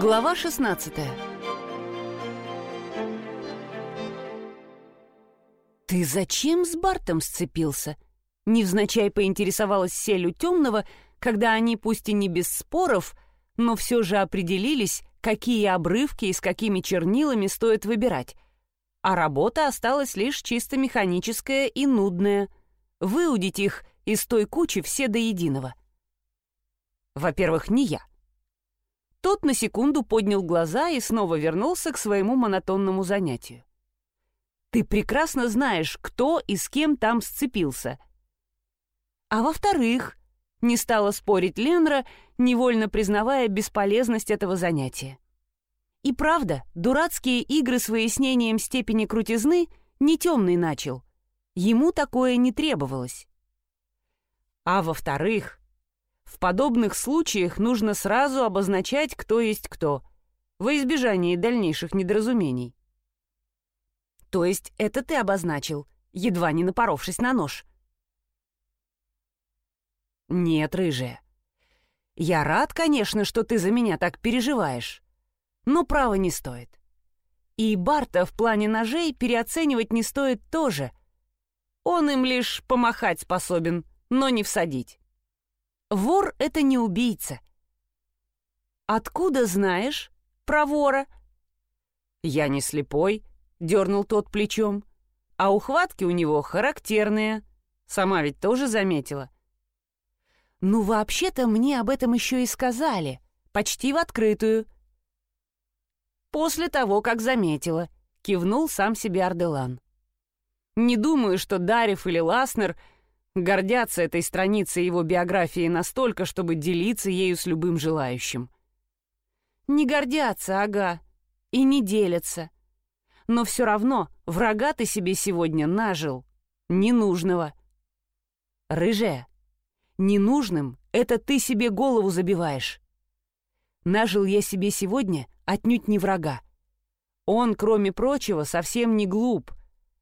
Глава 16 «Ты зачем с Бартом сцепился?» Невзначай поинтересовалась Селю Темного, когда они, пусть и не без споров, но все же определились, какие обрывки и с какими чернилами стоит выбирать. А работа осталась лишь чисто механическая и нудная. Выудить их из той кучи все до единого. Во-первых, не я. Тот на секунду поднял глаза и снова вернулся к своему монотонному занятию. «Ты прекрасно знаешь, кто и с кем там сцепился». «А во-вторых», — не стала спорить Ленра, невольно признавая бесполезность этого занятия. И правда, дурацкие игры с выяснением степени крутизны не темный начал. Ему такое не требовалось. А во-вторых, в подобных случаях нужно сразу обозначать, кто есть кто, во избежание дальнейших недоразумений. То есть это ты обозначил, едва не напоровшись на нож? Нет, рыжая. Я рад, конечно, что ты за меня так переживаешь, но право не стоит. И Барта в плане ножей переоценивать не стоит тоже. Он им лишь помахать способен, но не всадить. Вор — это не убийца. Откуда знаешь про вора? Я не слепой, — дернул тот плечом. А ухватки у него характерные. Сама ведь тоже заметила. Ну, вообще-то мне об этом еще и сказали. Почти в открытую. После того, как заметила, кивнул сам себе Арделан. Не думаю, что Дарев или Ласнер — гордятся этой страницей его биографии настолько, чтобы делиться ею с любым желающим. Не гордятся, ага, и не делятся. Но все равно врага ты себе сегодня нажил, ненужного. Рыжая, ненужным — это ты себе голову забиваешь. Нажил я себе сегодня отнюдь не врага. Он, кроме прочего, совсем не глуп,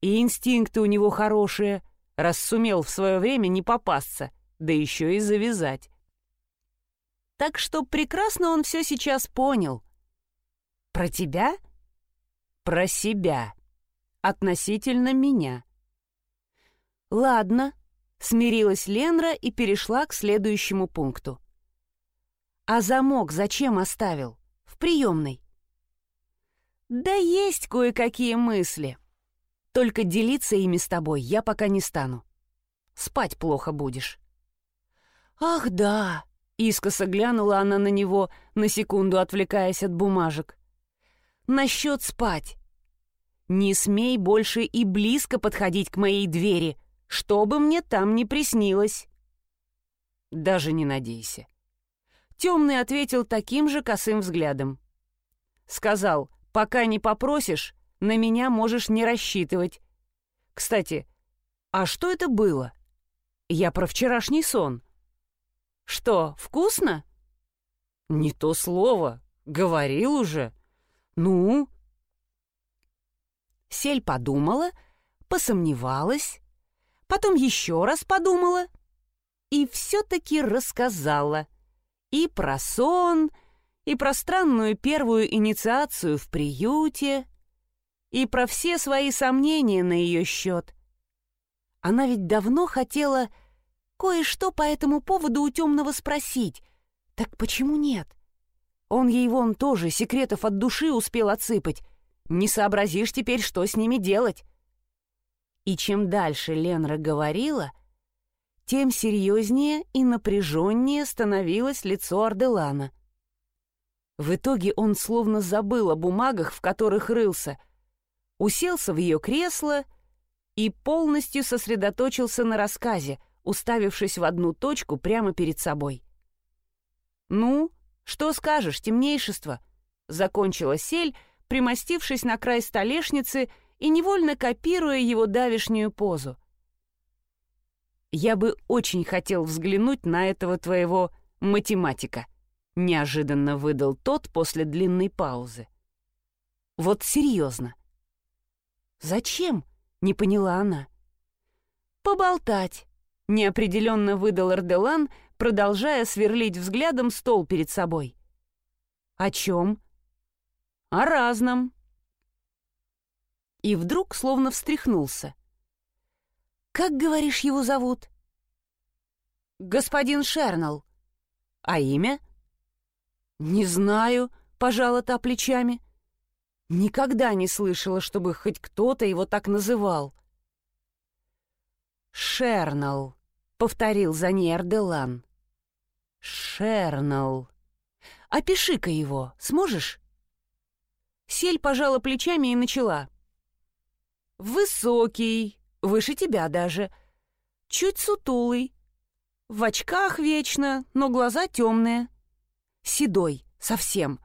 и инстинкты у него хорошие, раз сумел в свое время не попасться, да еще и завязать. Так что прекрасно он все сейчас понял. Про тебя? Про себя. Относительно меня. Ладно, смирилась Ленра и перешла к следующему пункту. А замок зачем оставил? В приемной. Да есть кое-какие мысли. Только делиться ими с тобой я пока не стану. Спать плохо будешь». «Ах, да!» — искоса глянула она на него, на секунду отвлекаясь от бумажек. «Насчет спать. Не смей больше и близко подходить к моей двери, что бы мне там ни приснилось». «Даже не надейся». Темный ответил таким же косым взглядом. Сказал, «Пока не попросишь, на меня можешь не рассчитывать. Кстати, а что это было? Я про вчерашний сон. Что, вкусно? Не то слово. Говорил уже. Ну? Сель подумала, посомневалась, потом еще раз подумала и все-таки рассказала. И про сон, и про странную первую инициацию в приюте, и про все свои сомнения на ее счет. Она ведь давно хотела кое-что по этому поводу у темного спросить. Так почему нет? Он ей вон тоже секретов от души успел отсыпать. Не сообразишь теперь, что с ними делать. И чем дальше Ленра говорила, тем серьезнее и напряженнее становилось лицо Арделана. В итоге он словно забыл о бумагах, в которых рылся — уселся в ее кресло и полностью сосредоточился на рассказе, уставившись в одну точку прямо перед собой. «Ну, что скажешь, темнейшество?» — закончила сель, примостившись на край столешницы и невольно копируя его давишнюю позу. «Я бы очень хотел взглянуть на этого твоего математика», — неожиданно выдал тот после длинной паузы. «Вот серьезно. «Зачем?» — не поняла она. «Поболтать», — неопределенно выдал Арделан, продолжая сверлить взглядом стол перед собой. «О чем?» «О разном». И вдруг словно встряхнулся. «Как, говоришь, его зовут?» «Господин Шернелл». «А имя?» «Не знаю», — пожала та плечами. Никогда не слышала, чтобы хоть кто-то его так называл. «Шернелл», — повторил за ней Арделан. «Шернелл. Опиши-ка его, сможешь?» Сель пожала плечами и начала. «Высокий, выше тебя даже, чуть сутулый, в очках вечно, но глаза темные, седой совсем.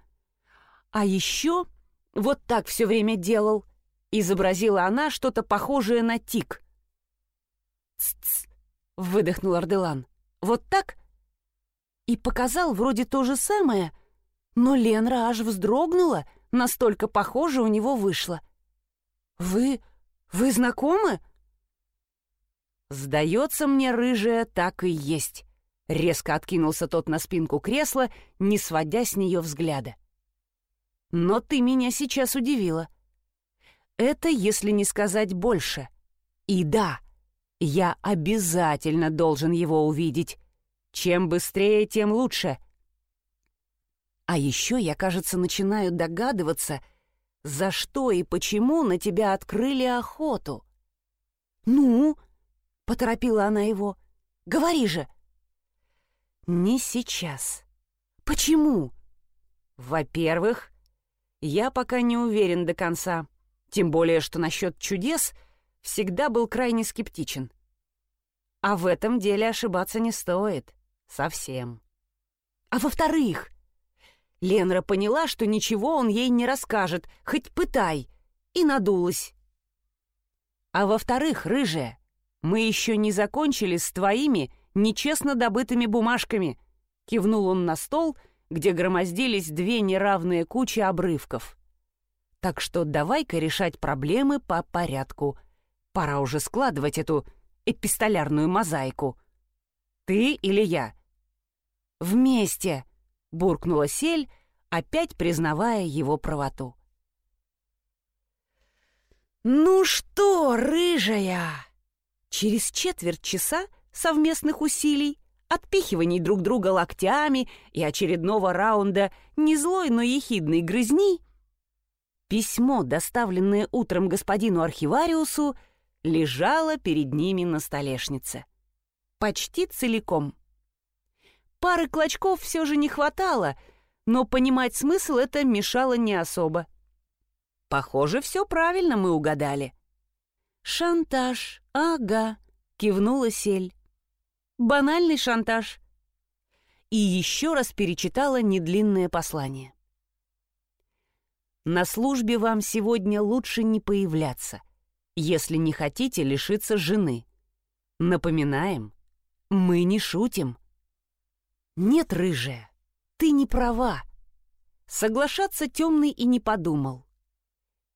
А еще вот так все время делал», — изобразила она что-то похожее на тик. «Ц-ц», — выдохнул Арделан. «Вот так?» И показал вроде то же самое, но Ленра аж вздрогнула, настолько похоже у него вышло. «Вы... вы знакомы?» «Сдается мне, рыжая, так и есть», — резко откинулся тот на спинку кресла, не сводя с нее взгляда. «Но ты меня сейчас удивила. Это если не сказать больше. И да, я обязательно должен его увидеть. Чем быстрее, тем лучше. А еще я, кажется, начинаю догадываться, за что и почему на тебя открыли охоту. «Ну?» — поторопила она его. «Говори же!» «Не сейчас. Почему?» «Во-первых, я пока не уверен до конца, тем более, что насчет чудес всегда был крайне скептичен. А в этом деле ошибаться не стоит. Совсем. А во-вторых, Ленра поняла, что ничего он ей не расскажет, хоть пытай, и надулась. А во-вторых, рыжая, мы еще не закончили с твоими нечестно добытыми бумажками. Кивнул он на стол, где громоздились две неравные кучи обрывков. Так что давай-ка решать проблемы по порядку. Пора уже складывать эту эпистолярную мозаику. Ты или я? Вместе, буркнула Сель, опять признавая его правоту. «Ну что, рыжая?» Через четверть часа совместных усилий, отпихиваний друг друга локтями и очередного раунда не злой, но ехидной грызни, письмо, доставленное утром господину архивариусу, лежало перед ними на столешнице. Почти целиком. Пары клочков все же не хватало, но понимать смысл это мешало не особо. Похоже, все правильно мы угадали. «Шантаж, ага», — кивнула Сель. «Банальный шантаж». И еще раз перечитала недлинное послание. «На службе вам сегодня лучше не появляться», — если не хотите лишиться жены. Напоминаем, мы не шутим. Нет, рыжая, ты не права. Соглашаться темный и не подумал.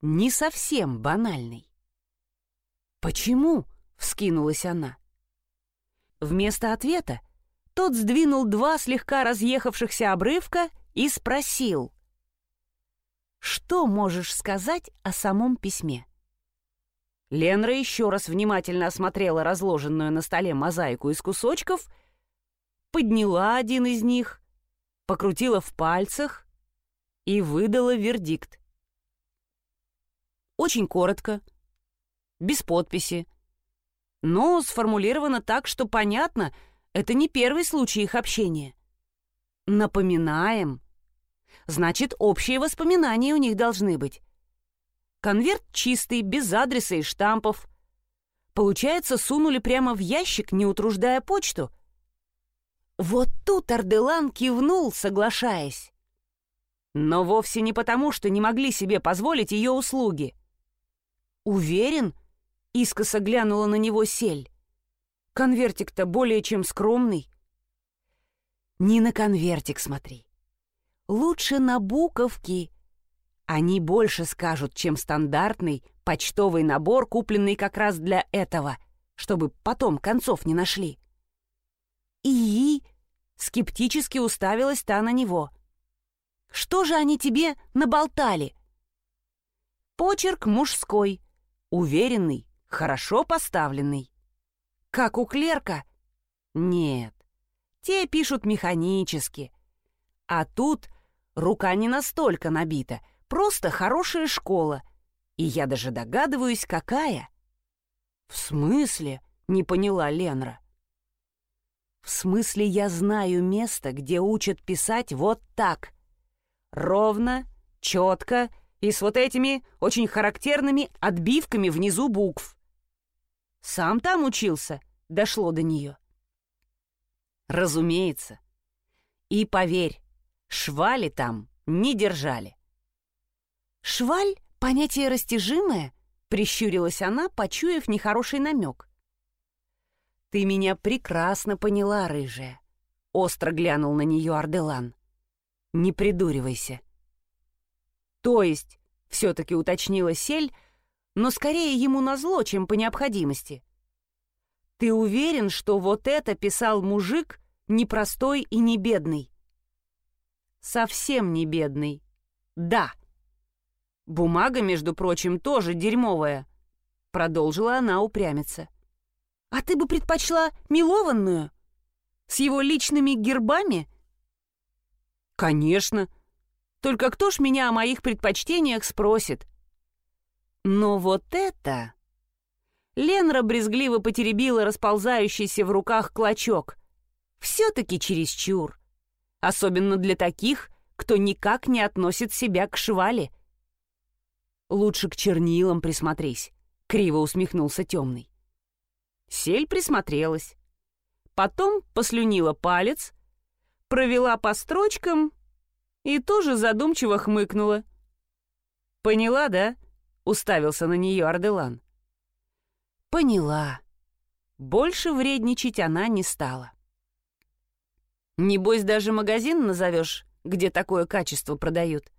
Не совсем банальный. «Почему?» — вскинулась она. Вместо ответа тот сдвинул два слегка разъехавшихся обрывка и спросил. «Что можешь сказать о самом письме?» Ленра еще раз внимательно осмотрела разложенную на столе мозаику из кусочков, подняла один из них, покрутила в пальцах и выдала вердикт. Очень коротко, без подписи, но сформулировано так, что понятно, это не первый случай их общения. Напоминаем. Значит, общие воспоминания у них должны быть. Конверт чистый, без адреса и штампов. Получается, сунули прямо в ящик, не утруждая почту. Вот тут Арделан кивнул, соглашаясь. Но вовсе не потому, что не могли себе позволить ее услуги. «Уверен?» — искоса глянула на него сель. «Конвертик-то более чем скромный». «Не на конвертик смотри. Лучше на буковки», они больше скажут, чем стандартный почтовый набор, купленный как раз для этого, чтобы потом концов не нашли. И скептически уставилась та на него. Что же они тебе наболтали? Почерк мужской, уверенный, хорошо поставленный. Как у клерка? Нет, те пишут механически. А тут рука не настолько набита, просто хорошая школа. И я даже догадываюсь, какая. В смысле? Не поняла Ленра. В смысле, я знаю место, где учат писать вот так. Ровно, четко и с вот этими очень характерными отбивками внизу букв. Сам там учился, дошло до нее. Разумеется. И поверь, швали там не держали. Шваль — понятие растяжимое, прищурилась она, почуяв нехороший намек. «Ты меня прекрасно поняла, рыжая», — остро глянул на нее Арделан. «Не придуривайся». «То есть», — все-таки уточнила Сель, но скорее ему назло, чем по необходимости. «Ты уверен, что вот это писал мужик непростой и не бедный?» «Совсем не бедный. Да». «Бумага, между прочим, тоже дерьмовая», — продолжила она упрямиться. А ты бы предпочла милованную? С его личными гербами? Конечно. Только кто ж меня о моих предпочтениях спросит? Но вот это... Ленра брезгливо потеребила расползающийся в руках клочок. Все-таки чересчур. Особенно для таких, кто никак не относит себя к швали. Лучше к чернилам присмотрись, — криво усмехнулся темный. Сель присмотрелась. Потом послюнила палец, провела по строчкам и тоже задумчиво хмыкнула. «Поняла, да?» — уставился на нее Арделан. «Поняла». Больше вредничать она не стала. «Небось, даже магазин назовешь, где такое качество продают?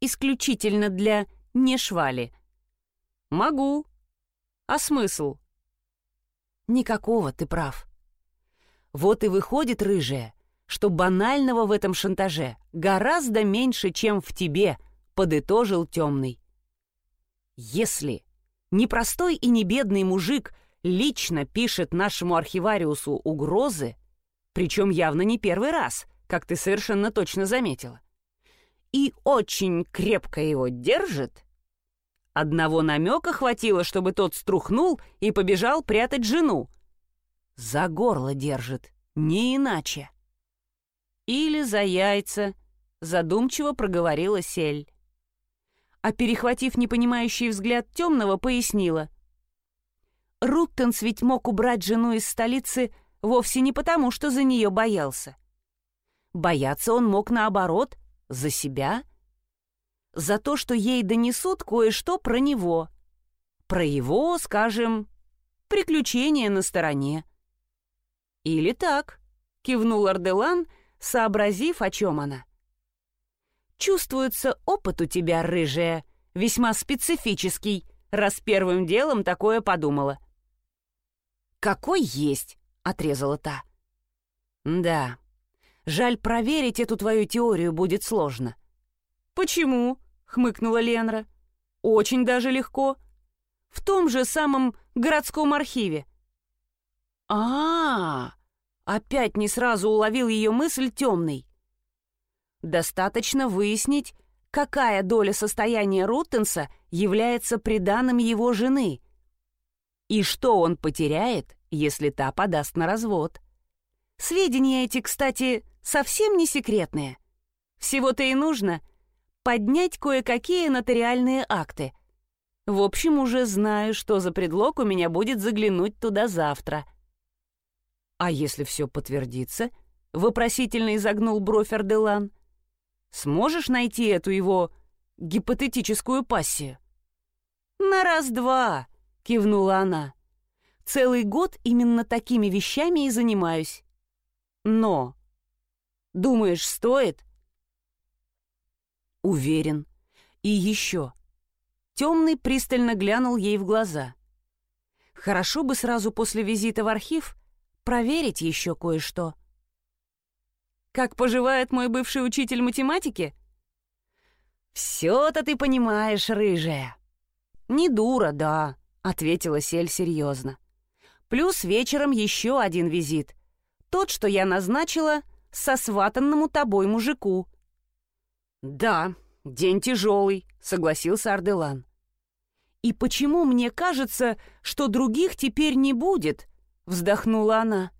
Исключительно для нешвали». «Могу. А смысл?» Никакого, ты прав. Вот и выходит, рыжая, что банального в этом шантаже гораздо меньше, чем в тебе, подытожил темный. Если непростой и не бедный мужик лично пишет нашему архивариусу угрозы, причем явно не первый раз, как ты совершенно точно заметила, и очень крепко его держит, Одного намека хватило, чтобы тот струхнул и побежал прятать жену. За горло держит, не иначе. Или за яйца, задумчиво проговорила Сель. А перехватив непонимающий взгляд темного, пояснила. Руттенс ведь мог убрать жену из столицы вовсе не потому, что за нее боялся. Бояться он мог наоборот, за себя — за то, что ей донесут кое-что про него. Про его, скажем, приключения на стороне. «Или так», — кивнул Арделан, сообразив, о чем она. «Чувствуется опыт у тебя, рыжая, весьма специфический, раз первым делом такое подумала». «Какой есть», — отрезала та. «Да, жаль, проверить эту твою теорию будет сложно». «Почему?» хмыкнула Ленра. «Очень даже легко. В том же самом городском архиве». А, -а, а Опять не сразу уловил ее мысль темный. Достаточно выяснить, какая доля состояния Руттенса является приданым его жены. И что он потеряет, если та подаст на развод. Сведения эти, кстати, совсем не секретные. Всего-то и нужно — поднять кое-какие нотариальные акты. В общем, уже знаю, что за предлог у меня будет заглянуть туда завтра. А если все подтвердится, вопросительно изогнул бровь Арделан, сможешь найти эту его гипотетическую пассию? На раз-два, кивнула она. Целый год именно такими вещами и занимаюсь. Но... Думаешь, стоит? — Уверен. И еще. Темный пристально глянул ей в глаза. Хорошо бы сразу после визита в архив проверить еще кое-что. «Как поживает мой бывший учитель математики?» «Все-то ты понимаешь, рыжая». «Не дура, да», — ответила Сель серьезно. «Плюс вечером еще один визит. Тот, что я назначила сосватанному тобой мужику». «Да, день тяжелый», — согласился Арделан. «И почему мне кажется, что других теперь не будет?» — вздохнула она.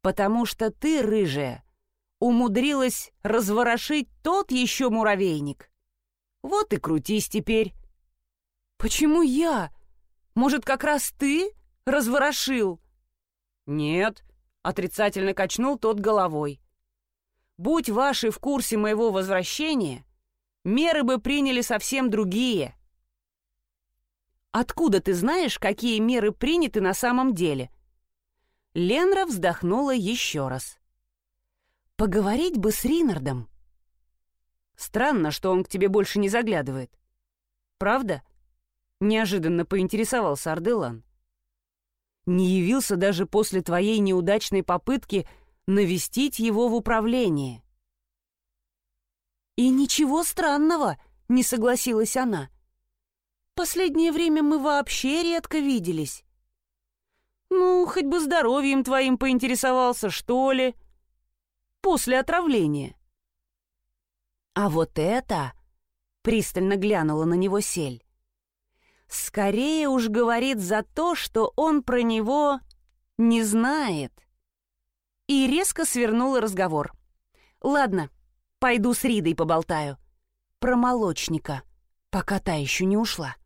«Потому что ты, рыжая, умудрилась разворошить тот еще муравейник. Вот и крутись теперь». «Почему я? Может, как раз ты разворошил?» «Нет», — отрицательно качнул тот головой. «Будь ваши в курсе моего возвращения, меры бы приняли совсем другие». «Откуда ты знаешь, какие меры приняты на самом деле?» Ленра вздохнула еще раз. «Поговорить бы с Ринардом». «Странно, что он к тебе больше не заглядывает. Правда?» Неожиданно поинтересовался Арделан. «Не явился даже после твоей неудачной попытки навестить его в управлении». «И ничего странного», — не согласилась она. «Последнее время мы вообще редко виделись». «Ну, хоть бы здоровьем твоим поинтересовался, что ли?» «После отравления». «А вот это...» — пристально глянула на него сель. «Скорее уж говорит за то, что он про него не знает». И резко свернула разговор. «Ладно, пойду с Ридой поболтаю. Про молочника, пока та еще не ушла».